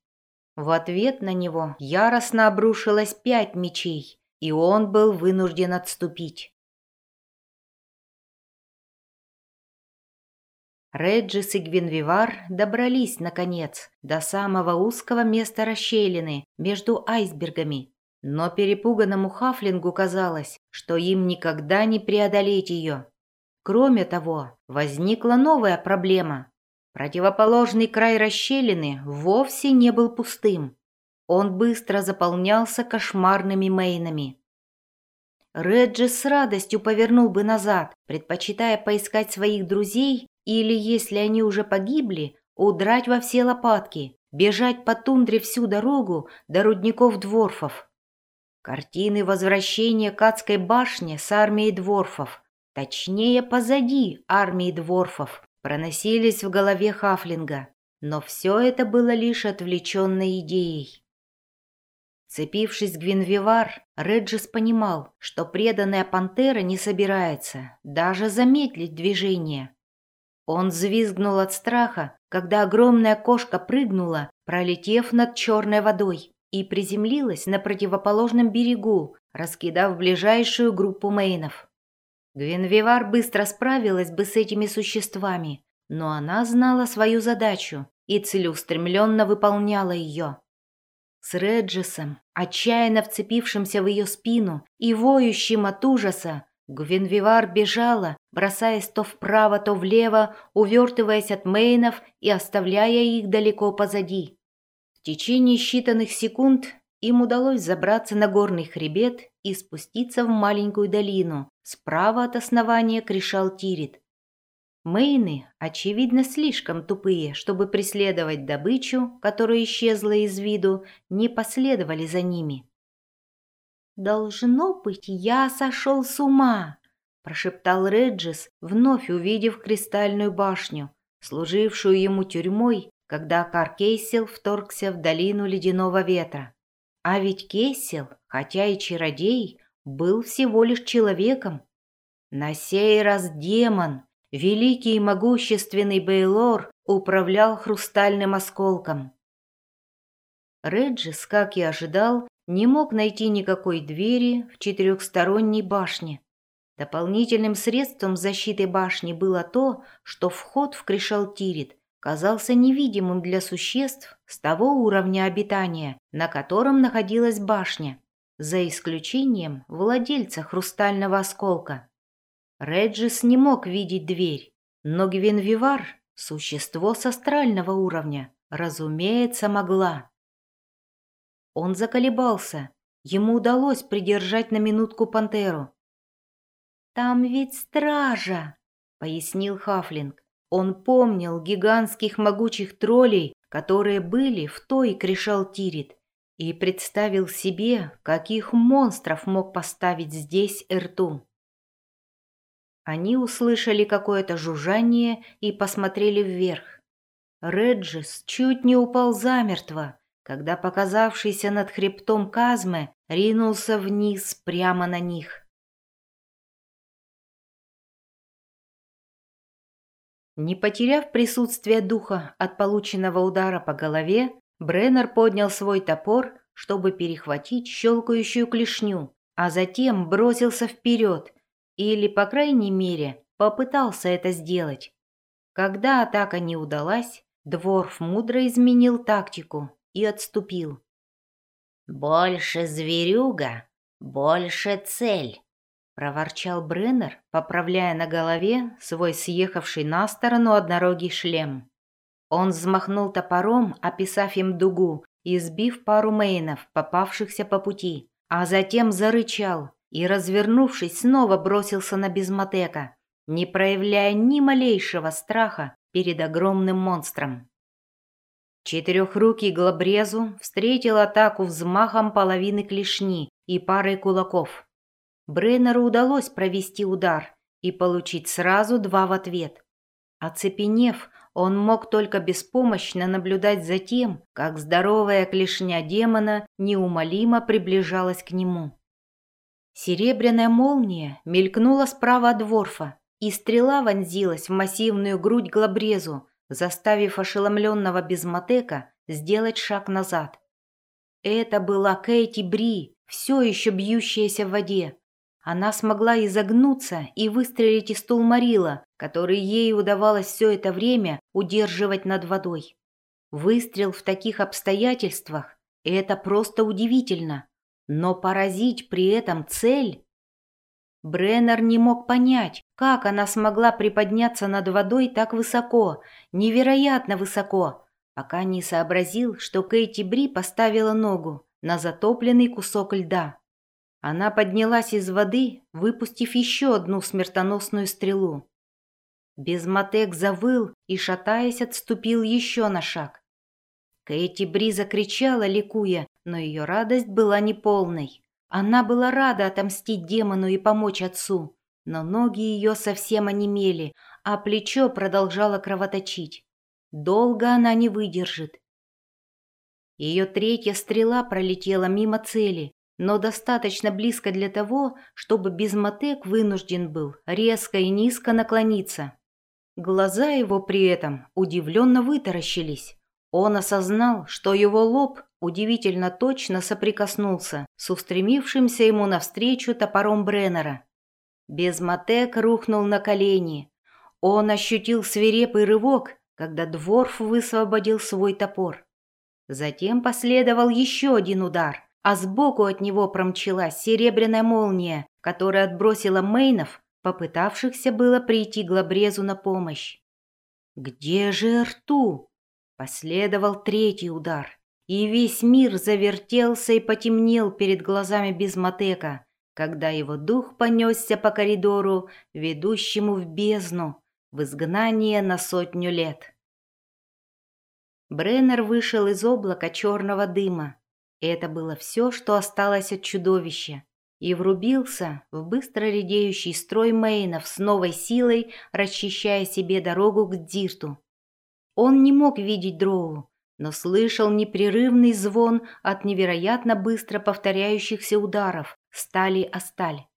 В ответ на него яростно обрушилось пять мечей, и он был вынужден отступить. Реджис и Гвинвивар добрались, наконец, до самого узкого места расщелины между айсбергами, Но перепуганному Хафлингу казалось, что им никогда не преодолеть ее. Кроме того, возникла новая проблема. Противоположный край расщелины вовсе не был пустым. Он быстро заполнялся кошмарными мейнами. Реджи с радостью повернул бы назад, предпочитая поискать своих друзей или, если они уже погибли, удрать во все лопатки, бежать по тундре всю дорогу до рудников дворфов. Картины возвращения к адской башне с армией дворфов, точнее позади армии дворфов, проносились в голове Хафлинга, но все это было лишь отвлеченной идеей. Цепившись Гвинвивар, Реджис понимал, что преданная пантера не собирается даже замедлить движение. Он взвизгнул от страха, когда огромная кошка прыгнула, пролетев над черной водой, и приземлилась на противоположном берегу, раскидав ближайшую группу мейнов. Гвинвивар быстро справилась бы с этими существами, но она знала свою задачу и целеустремленно выполняла ее. С Реджисом, отчаянно вцепившимся в ее спину и воющим от ужаса, Гвинвивар бежала, бросаясь то вправо, то влево, увертываясь от мейнов и оставляя их далеко позади. В течение считанных секунд им удалось забраться на горный хребет и спуститься в маленькую долину, справа от основания кришал Тирит. Мейны, очевидно, слишком тупые, чтобы преследовать добычу, которая исчезла из виду, не последовали за ними. «Должно быть, я сошел с ума!» – прошептал Реджис, вновь увидев кристальную башню, служившую ему тюрьмой, когда Кар Кейсел вторгся в долину ледяного ветра. А ведь Кейсел, хотя и чародей, был всего лишь человеком. На сей раз демон, великий и могущественный Бейлор управлял хрустальным осколком. Реджис, как и ожидал, не мог найти никакой двери в четырехсторонней башне. Дополнительным средством защиты башни было то, что вход в Кришалтирит казался невидимым для существ с того уровня обитания, на котором находилась башня, за исключением владельца хрустального осколка. Реджис не мог видеть дверь, но Гвинвивар, существо с астрального уровня, разумеется, могла. Он заколебался. Ему удалось придержать на минутку пантеру. «Там ведь стража!» — пояснил Хафлинг. Он помнил гигантских могучих троллей, которые были в той Тирит, и представил себе, каких монстров мог поставить здесь Эрту. Они услышали какое-то жужжание и посмотрели вверх. Реджис чуть не упал замертво, когда показавшийся над хребтом Казмы ринулся вниз прямо на них. Не потеряв присутствие духа от полученного удара по голове, Бреннер поднял свой топор, чтобы перехватить щелкающую клешню, а затем бросился вперед, или, по крайней мере, попытался это сделать. Когда атака не удалась, Дворф мудро изменил тактику и отступил. «Больше зверюга, больше цель», — проворчал Бреннер, поправляя на голове свой съехавший на сторону однорогий шлем. Он взмахнул топором, описав им дугу и сбив пару мейнов, попавшихся по пути, а затем зарычал, и, развернувшись, снова бросился на Безмотека, не проявляя ни малейшего страха перед огромным монстром. Четырехрукий глобрезу встретил атаку взмахом половины клешни и парой кулаков. Брейнеру удалось провести удар и получить сразу два в ответ. Оцепенев, он мог только беспомощно наблюдать за тем, как здоровая клешня демона неумолимо приближалась к нему. Серебряная молния мелькнула справа от дворфа, и стрела вонзилась в массивную грудь глобрезу, заставив ошеломленного безмотека сделать шаг назад. Это была Кэти Бри, все еще бьющаяся в воде. Она смогла изогнуться и выстрелить из Тулмарила, который ей удавалось все это время удерживать над водой. Выстрел в таких обстоятельствах – это просто удивительно. Но поразить при этом цель... Бреннер не мог понять, как она смогла приподняться над водой так высоко, невероятно высоко, пока не сообразил, что Кейти Бри поставила ногу на затопленный кусок льда. Она поднялась из воды, выпустив еще одну смертоносную стрелу. Безматек завыл и, шатаясь, отступил еще на шаг. Кэти Бри закричала, ликуя, но ее радость была неполной. Она была рада отомстить демону и помочь отцу, но ноги ее совсем онемели, а плечо продолжало кровоточить. Долго она не выдержит. Ее третья стрела пролетела мимо цели, но достаточно близко для того, чтобы Безматек вынужден был резко и низко наклониться. Глаза его при этом удивленно вытаращились. Он осознал, что его лоб удивительно точно соприкоснулся с устремившимся ему навстречу топором Бреннера. Безматек рухнул на колени. Он ощутил свирепый рывок, когда Дворф высвободил свой топор. Затем последовал еще один удар, а сбоку от него промчалась серебряная молния, которая отбросила Мейнов попытавшихся было прийти Глобрезу на помощь. «Где же рту?» Последовал третий удар, и весь мир завертелся и потемнел перед глазами Безматека, когда его дух понесся по коридору, ведущему в бездну, в изгнание на сотню лет. Бреннер вышел из облака черного дыма. Это было все, что осталось от чудовища и врубился в быстро редеющий строй мейнов с новой силой, расчищая себе дорогу к Дирту. Он не мог видеть дроу, но слышал непрерывный звон от невероятно быстро повторяющихся ударов стали о сталь.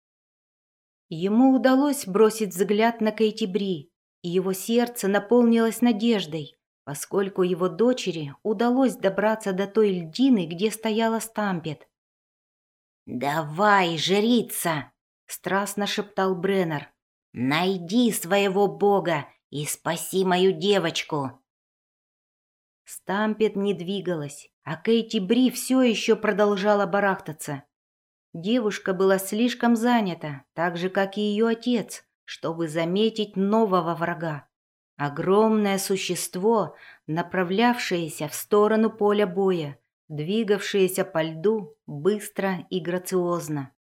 Ему удалось бросить взгляд на Кейти Бри, и его сердце наполнилось надеждой, поскольку его дочери удалось добраться до той льдины, где стояла Стампет. «Давай, жрица!» — страстно шептал Бреннер. «Найди своего бога и спаси мою девочку!» Стампет не двигалась, а Кейти Бри все еще продолжала барахтаться. Девушка была слишком занята, так же, как и ее отец, чтобы заметить нового врага. Огромное существо, направлявшееся в сторону поля боя, двигавшиеся по льду быстро и грациозно.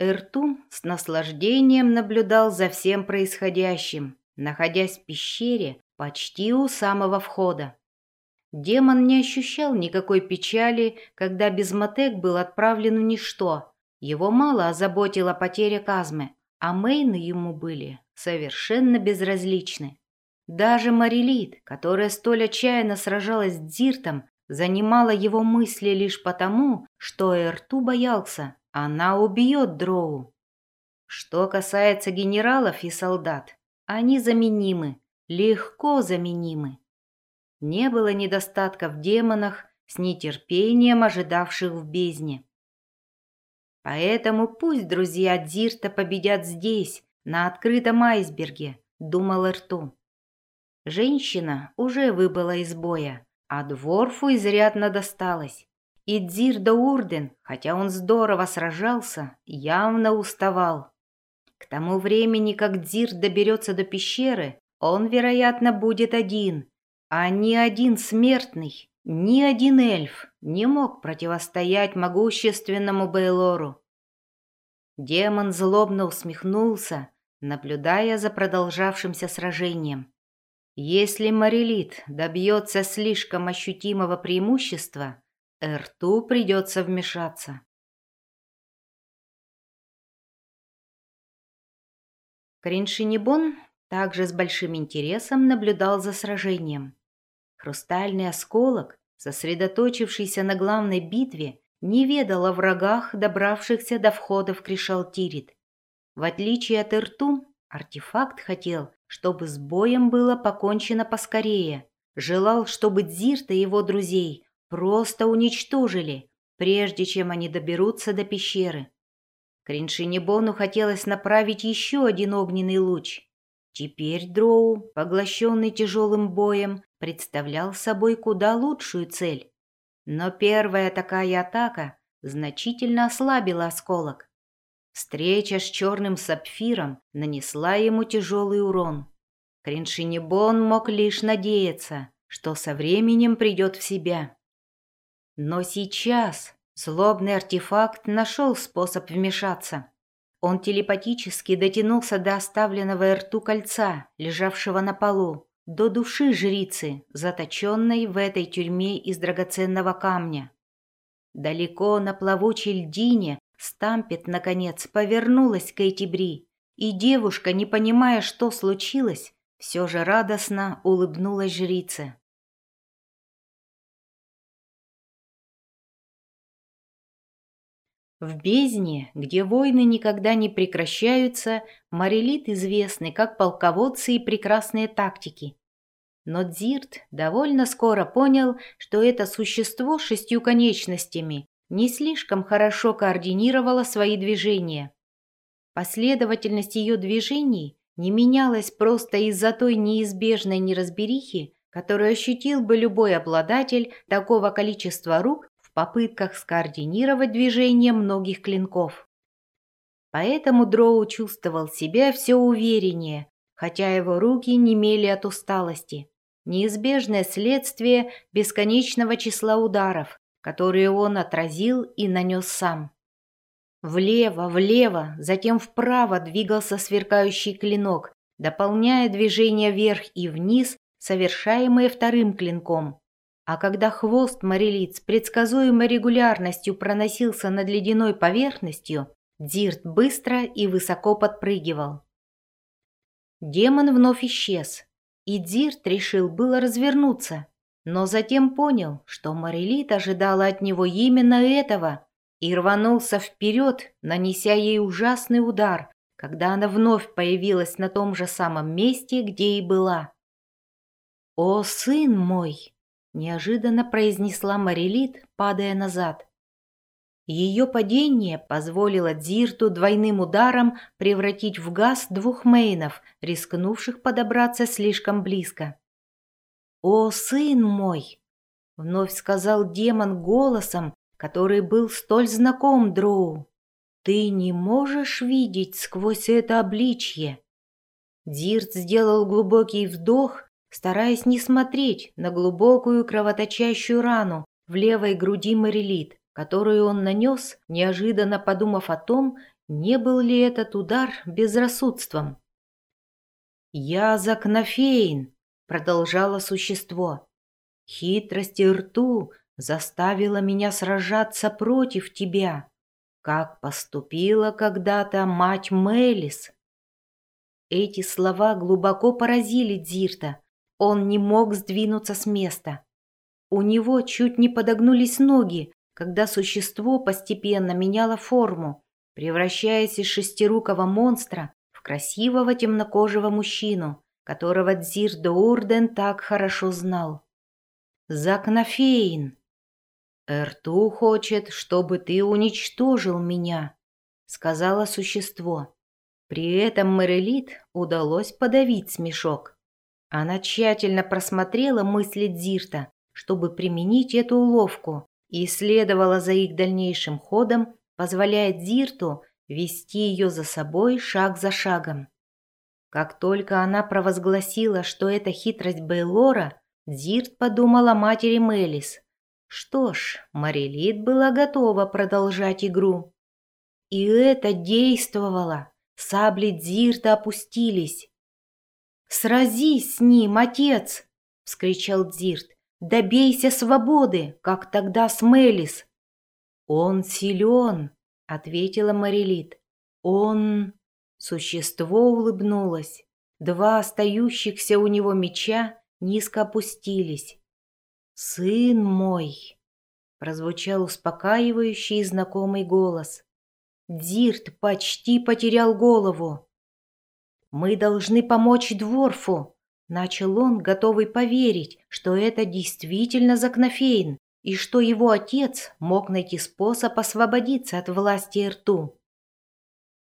Эртум с наслаждением наблюдал за всем происходящим, находясь в пещере почти у самого входа. Демон не ощущал никакой печали, когда Безматек был отправлен в ничто. Его мало озаботила потеря Казмы, а Мейны ему были совершенно безразличны. Даже Марилит, которая столь отчаянно сражалась с Дзиртом, занимала его мысли лишь потому, что Эрту боялся, она убьет Дроу. Что касается генералов и солдат, они заменимы, легко заменимы. Не было недостатка в демонах, с нетерпением ожидавших в бездне. Поэтому пусть друзья Дзирта победят здесь, на открытом айсберге, думал Эрту. Женщина уже выбыла из боя, а Дворфу изрядно досталось. И Дзирда Урден, хотя он здорово сражался, явно уставал. К тому времени, как Дзир доберется до пещеры, он, вероятно, будет один, а ни один смертный, ни один эльф не мог противостоять могущественному Бейлору. Демон злобно усмехнулся, наблюдая за продолжавшимся сражением. Если Марилит добьется слишком ощутимого преимущества, Эрту придется вмешаться. Криншинибон также с большим интересом наблюдал за сражением. Хрустальный осколок, сосредоточившийся на главной битве, не ведал о врагах, добравшихся до входа в Кришалтирит. В отличие от Эрту, артефакт хотел, чтобы с боем было покончено поскорее. Желал, чтобы Дзирта и его друзей просто уничтожили, прежде чем они доберутся до пещеры. Криншинибону хотелось направить еще один огненный луч. Теперь Дроу, поглощенный тяжелым боем, представлял собой куда лучшую цель. Но первая такая атака значительно ослабила осколок. Встреча с черным сапфиром нанесла ему тяжелый урон. Криншинибон мог лишь надеяться, что со временем придет в себя. Но сейчас злобный артефакт нашел способ вмешаться. Он телепатически дотянулся до оставленного рту кольца, лежавшего на полу, до души жрицы, заточенной в этой тюрьме из драгоценного камня. Далеко на плавучей льдине Стампет, наконец, повернулась к Эйтибри, и девушка, не понимая, что случилось, все же радостно улыбнулась жрице. В бездне, где войны никогда не прекращаются, Марилит известны как полководцы и прекрасные тактики. Но Дзирт довольно скоро понял, что это существо с шестью конечностями не слишком хорошо координировало свои движения. Последовательность ее движений не менялась просто из-за той неизбежной неразберихи, которую ощутил бы любой обладатель такого количества рук попытках скоординировать движение многих клинков. Поэтому Дроу чувствовал себя все увереннее, хотя его руки немели от усталости. Неизбежное следствие бесконечного числа ударов, которые он отразил и нанес сам. Влево, влево, затем вправо двигался сверкающий клинок, дополняя движение вверх и вниз, совершаемые вторым клинком. А когда хвост морелиц предсказуемой регулярностью проносился над ледяной поверхностью, Дирт быстро и высоко подпрыгивал. Демон вновь исчез, и Дирт решил было развернуться, но затем понял, что Марилит ожидала от него именно этого и рванулся вперед, нанеся ей ужасный удар, когда она вновь появилась на том же самом месте, где и была. «О, сын мой!» неожиданно произнесла Марилит, падая назад. Ее падение позволило Дзирту двойным ударом превратить в газ двух мейнов, рискнувших подобраться слишком близко. «О, сын мой!» — вновь сказал демон голосом, который был столь знаком Дроу. «Ты не можешь видеть сквозь это обличье!» Дирт сделал глубокий вдох стараясь не смотреть на глубокую кровоточащую рану в левой груди Марилит, которую он нанес, неожиданно подумав о том, не был ли этот удар безрассудством. «Я Закнофейн», — продолжало существо. «Хитрость и рту заставила меня сражаться против тебя, как поступила когда-то мать Мелис». Эти слова глубоко поразили Дзирта, он не мог сдвинуться с места. У него чуть не подогнулись ноги, когда существо постепенно меняло форму, превращаясь из шестирукого монстра в красивого темнокожего мужчину, которого Дзир Урден так хорошо знал. Закнафейн. «Эрту хочет, чтобы ты уничтожил меня», — сказала существо. При этом Мэрилит удалось подавить смешок. Она тщательно просмотрела мысли Дзирта, чтобы применить эту уловку, и следовала за их дальнейшим ходом, позволяя Дзирту вести ее за собой шаг за шагом. Как только она провозгласила, что это хитрость Бейлора, Дзирт подумал о матери Мелис. Что ж, Марилит была готова продолжать игру. И это действовало. Сабли Дзирта опустились. «Сразись с ним, отец!» — вскричал Дзирт. «Добейся свободы, как тогда с Мелис!» «Он силен!» — ответила Марилит. «Он...» Существо улыбнулось. Два остающихся у него меча низко опустились. «Сын мой!» — прозвучал успокаивающий и знакомый голос. Дзирт почти потерял голову. «Мы должны помочь Дворфу», — начал он, готовый поверить, что это действительно Закнофейн и что его отец мог найти способ освободиться от власти Рту.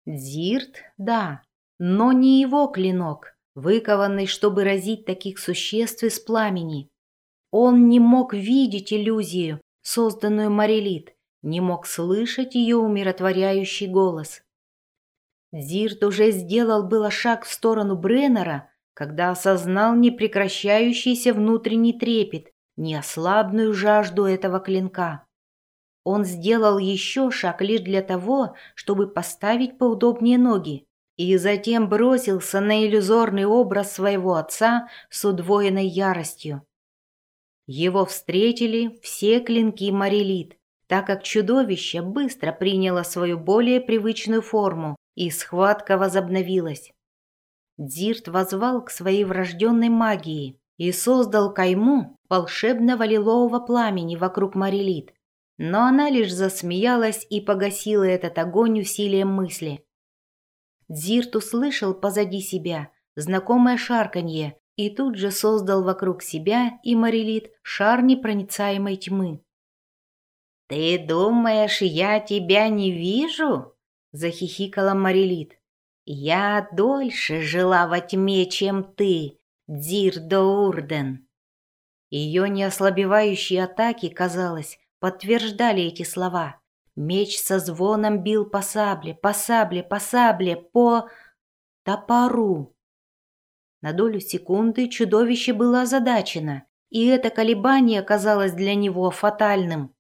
Дзирт, да, но не его клинок, выкованный, чтобы разить таких существ из пламени. Он не мог видеть иллюзию, созданную Марилит, не мог слышать ее умиротворяющий голос. Зирт уже сделал было шаг в сторону Бреннера, когда осознал непрекращающийся внутренний трепет, неослабную жажду этого клинка. Он сделал еще шаг лишь для того, чтобы поставить поудобнее ноги, и затем бросился на иллюзорный образ своего отца с удвоенной яростью. Его встретили все клинки Марилит, так как чудовище быстро приняло свою более привычную форму, и схватка возобновилась. Дзирт возвал к своей врожденной магии и создал кайму волшебного лилового пламени вокруг Марилит, но она лишь засмеялась и погасила этот огонь усилием мысли. Дзирт услышал позади себя знакомое шарканье и тут же создал вокруг себя и Марилит шар непроницаемой тьмы. «Ты думаешь, я тебя не вижу?» — захихикала Марилит. «Я дольше жила во тьме, чем ты, Дирдо Урден». Ее неослабевающие атаки, казалось, подтверждали эти слова. Меч со звоном бил по сабле, по сабле, по сабле, по топору. На долю секунды чудовище было озадачено, и это колебание казалось для него фатальным.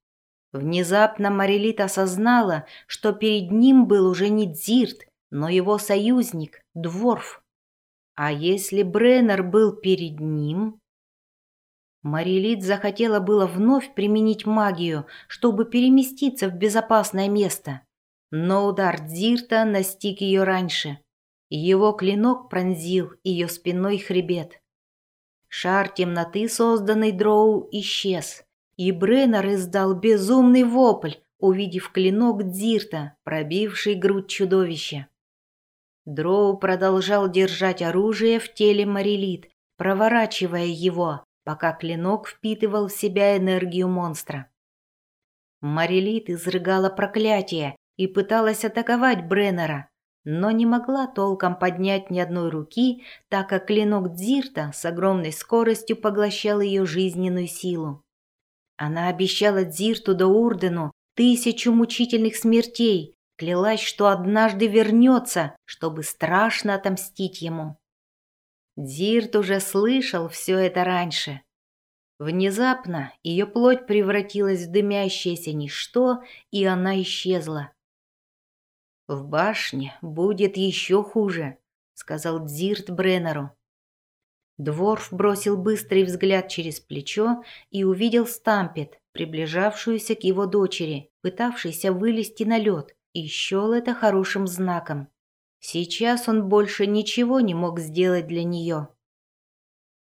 Внезапно Марилит осознала, что перед ним был уже не Дзирт, но его союзник, Дворф. А если Бреннер был перед ним? Марилит захотела было вновь применить магию, чтобы переместиться в безопасное место. Но удар Дзирта настиг ее раньше. Его клинок пронзил ее спиной хребет. Шар темноты, созданный Дроу, исчез. И Бреннер издал безумный вопль, увидев клинок Дзирта, пробивший грудь чудовища. Дроу продолжал держать оружие в теле Марилит, проворачивая его, пока клинок впитывал в себя энергию монстра. Марилит изрыгала проклятие и пыталась атаковать Бреннера, но не могла толком поднять ни одной руки, так как клинок Дзирта с огромной скоростью поглощал ее жизненную силу. Она обещала Дзирту да Урдену тысячу мучительных смертей, клялась, что однажды вернется, чтобы страшно отомстить ему. Дзирт уже слышал все это раньше. Внезапно ее плоть превратилась в дымящееся ничто, и она исчезла. «В башне будет еще хуже», — сказал Дзирт Бреннеру. Дворф бросил быстрый взгляд через плечо и увидел Стампет, приближавшуюся к его дочери, пытавшейся вылезти на лед, и счел это хорошим знаком. Сейчас он больше ничего не мог сделать для нее.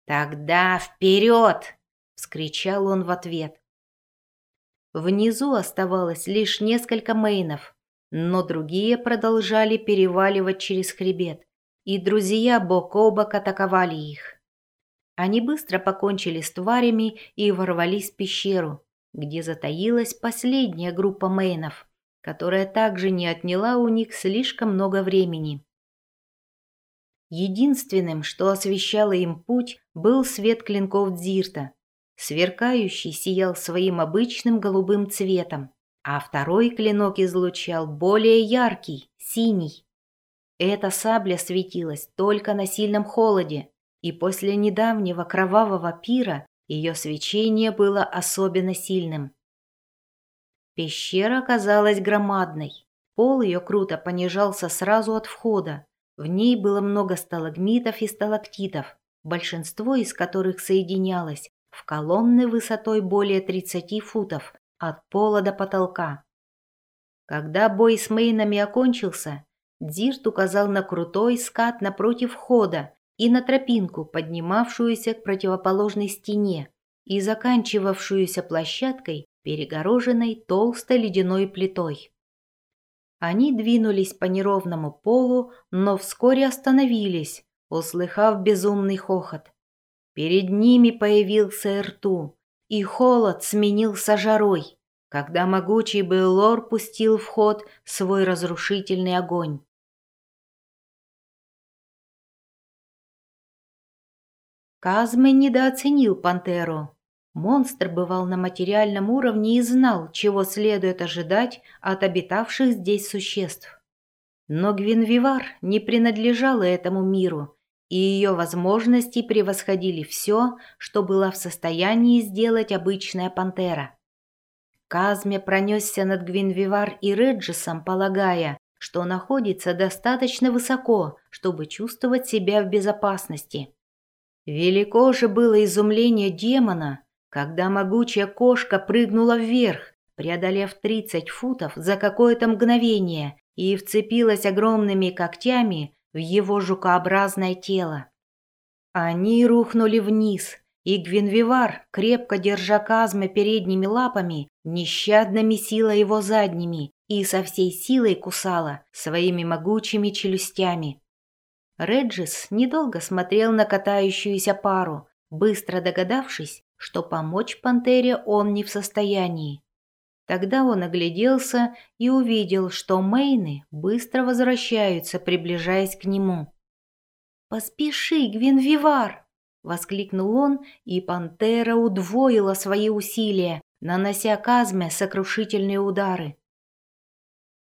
«Тогда вперед!» — вскричал он в ответ. Внизу оставалось лишь несколько мейнов, но другие продолжали переваливать через хребет и друзья бок о бок атаковали их. Они быстро покончили с тварями и ворвались в пещеру, где затаилась последняя группа мейнов, которая также не отняла у них слишком много времени. Единственным, что освещало им путь, был свет клинков Дзирта. Сверкающий сиял своим обычным голубым цветом, а второй клинок излучал более яркий, синий. Эта сабля светилась только на сильном холоде, и после недавнего кровавого пира ее свечение было особенно сильным. Пещера оказалась громадной. Пол ее круто понижался сразу от входа. В ней было много сталагмитов и сталактитов, большинство из которых соединялось в колонны высотой более 30 футов от пола до потолка. Когда бой с мейнами окончился, Дзирт указал на крутой скат напротив входа и на тропинку, поднимавшуюся к противоположной стене и заканчивавшуюся площадкой, перегороженной толстой ледяной плитой. Они двинулись по неровному полу, но вскоре остановились, услыхав безумный хохот. Перед ними появился рту, и холод сменился жарой, когда могучий Беллор пустил в ход свой разрушительный огонь. Казме недооценил пантеру. Монстр бывал на материальном уровне и знал, чего следует ожидать от обитавших здесь существ. Но Гвинвивар не принадлежала этому миру, и ее возможности превосходили все, что была в состоянии сделать обычная пантера. Казме пронесся над Гвинвивар и Реджисом, полагая, что находится достаточно высоко, чтобы чувствовать себя в безопасности. Велико же было изумление демона, когда могучая кошка прыгнула вверх, преодолев 30 футов за какое-то мгновение и вцепилась огромными когтями в его жукообразное тело. Они рухнули вниз, и Гвинвивар, крепко держа Казме передними лапами, нещадно месила его задними и со всей силой кусала своими могучими челюстями. Реджис недолго смотрел на катающуюся пару, быстро догадавшись, что помочь пантере он не в состоянии. Тогда он огляделся и увидел, что Мейны быстро возвращаются, приближаясь к нему. «Поспеши, Гвинвивар!» — воскликнул он, и пантера удвоила свои усилия, нанося Казме сокрушительные удары.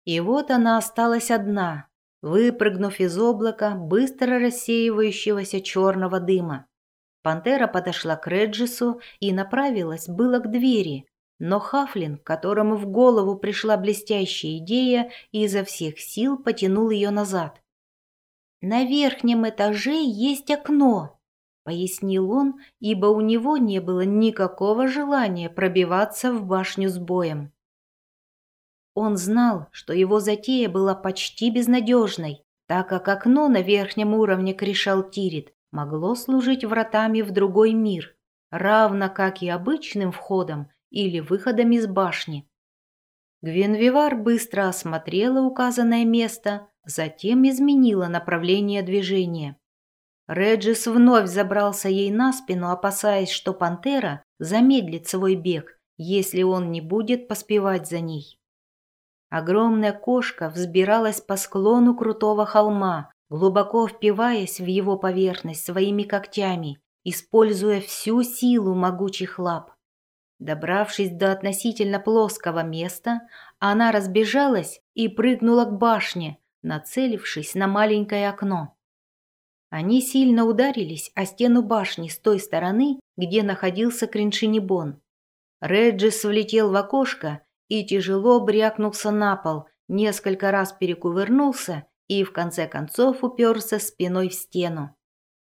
И вот она осталась одна, выпрыгнув из облака быстро рассеивающегося черного дыма. Пантера подошла к Реджису и направилась было к двери, но Хафлин, которому в голову пришла блестящая идея, изо всех сил потянул ее назад. «На верхнем этаже есть окно», — пояснил он, ибо у него не было никакого желания пробиваться в башню с боем. Он знал, что его затея была почти безнадежной, так как окно на верхнем уровне Кришалтирит могло служить вратами в другой мир, равно как и обычным входом или выходом из башни. Гвенвивар быстро осмотрела указанное место, затем изменила направление движения. Реджис вновь забрался ей на спину, опасаясь, что пантера замедлит свой бег, если он не будет поспевать за ней. Огромная кошка взбиралась по склону крутого холма, глубоко впиваясь в его поверхность своими когтями, используя всю силу могучих лап. Добравшись до относительно плоского места, она разбежалась и прыгнула к башне, нацелившись на маленькое окно. Они сильно ударились о стену башни с той стороны, где находился Криншинибон. Реджис влетел в окошко и тяжело брякнулся на пол, несколько раз перекувырнулся и в конце концов уперся спиной в стену.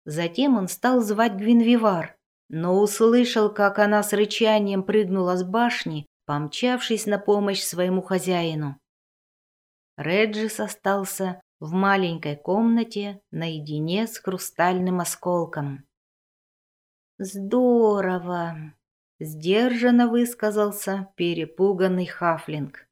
Затем он стал звать Гвинвивар, но услышал, как она с рычанием прыгнула с башни, помчавшись на помощь своему хозяину. Реджис остался в маленькой комнате наедине с хрустальным осколком. «Здорово!» — сдержанно высказался перепуганный Хафлинг.